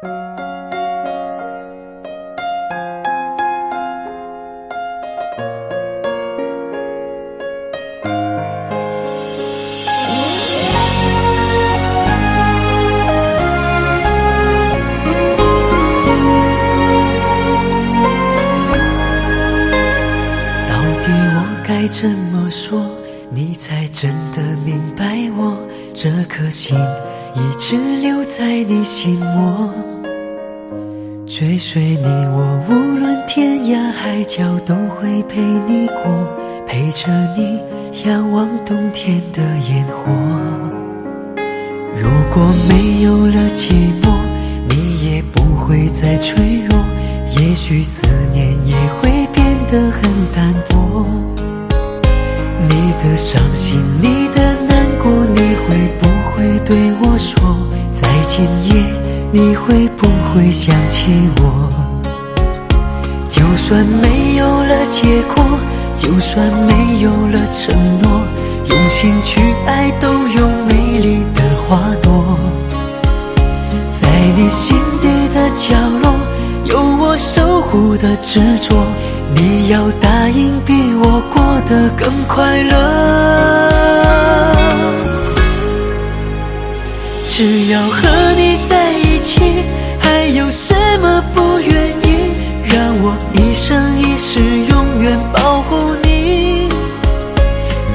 到底我该怎么说，你才真的明白我？这颗心一直留在你心窝，追随你我，无论天涯海角都会陪你过，陪着你仰望冬天的烟火。如果没有了寂寞，你会不会想起我？就算没有了结果，就算没有了承诺，用心去爱都有美丽的花朵。在你心底的角落，有我守护的执着。你要答应比我过得更快乐。只要和你在一起，还有什么不愿意？让我一生一世永远保护你。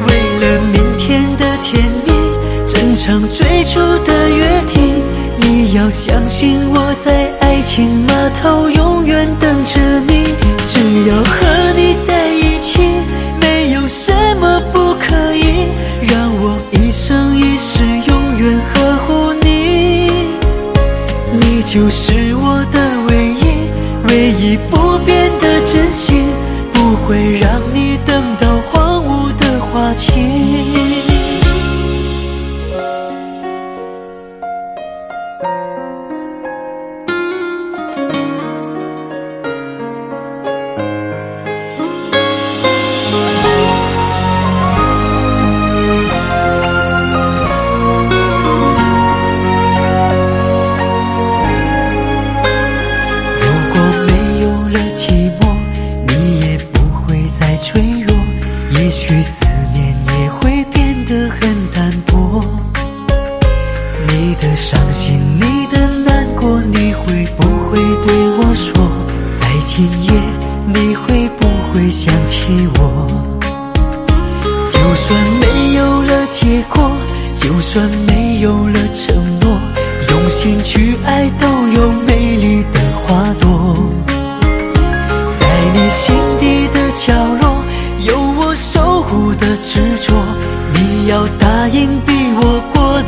为了明天的甜蜜，珍藏最初的约定，你要相信我在爱情码头永远等着你。只要和你在你就是我的唯一，唯一不变的真心，不会让你等到荒芜的花期。也许思念也会变得很淡薄。你的伤心，你的难过，你会不会对我说？在今夜，你会不会想起我？就算没有了结果，就算没有了承诺，用心去爱都有美丽的花朵。在你心底的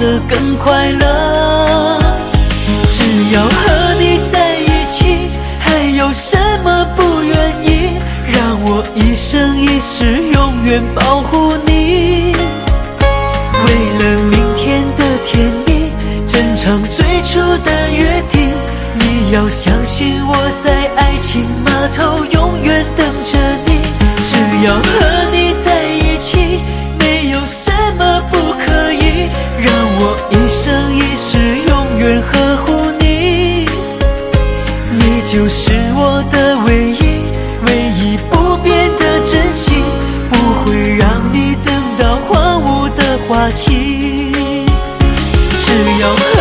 得更快乐。只要和你在一起，还有什么不愿意？让我一生一世永远保护你。为了明天的甜蜜，珍藏最初的约定，你要相信我在爱情码头永远等着你。只要和你在一起，没有什愿呵护你，你就是我的唯一，唯一不变的真心，不会让你等到荒芜的花期。只要和。